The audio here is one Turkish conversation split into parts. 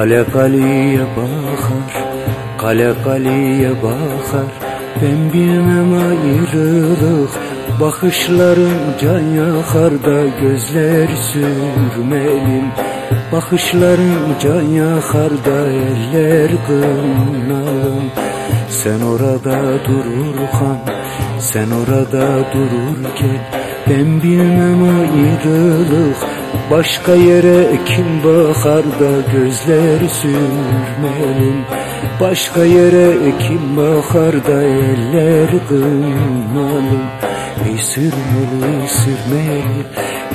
قلقلي يا باخر قلقلي يا باخر Ben bilmem ayrılık Bakışların can yakar da gözler sürmelim. Bakışların can yakar da eller kınalım. Sen orada dururken, sen orada dururken Ben bilmem ayrılık Başka yere kim bakar da gözler sürmelim Başka yere kim bakar da eller kınalım Ey sürmeli sürmeli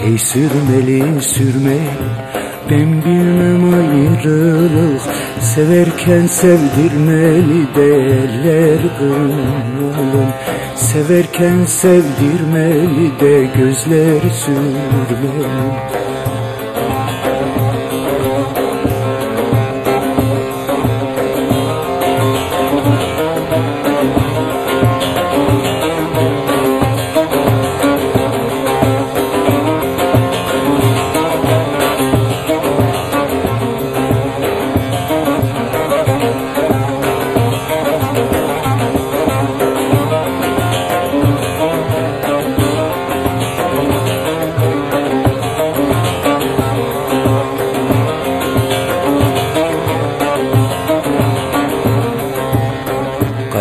Ey sürmeli sürmeli. Ben bilmem ayrılık Severken sevdirmeli de eller kınalım Severken sevdirmeli de gözler sürmeli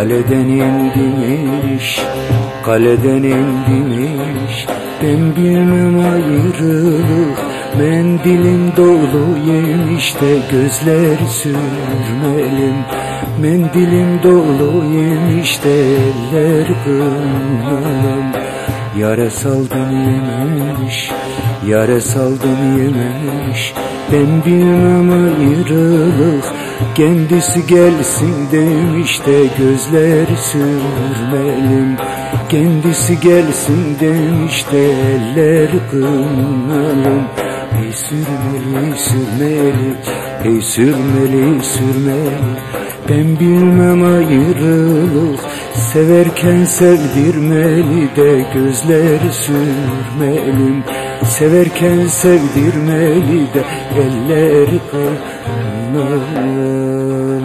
Kaleden inmiş, kaleden inmiş Ben bilmem ayrılık Mendilim dolu yemiş de gözler sürmelim. Mendilim dolu yemiş de eller kınalım Yara saldım yememiş, yara saldım yememiş Ben bilmem ayrılık Kendisi gelsin demiş de gözler sürmelim Kendisi gelsin demiş de eller kınalım Ey sürmeli sürmeli Ey sürmeli sürmeli. Ben bilmem ayrılık Severken sevdirmeli de gözler sürmelim Severken sevdirmeli de eller kınalım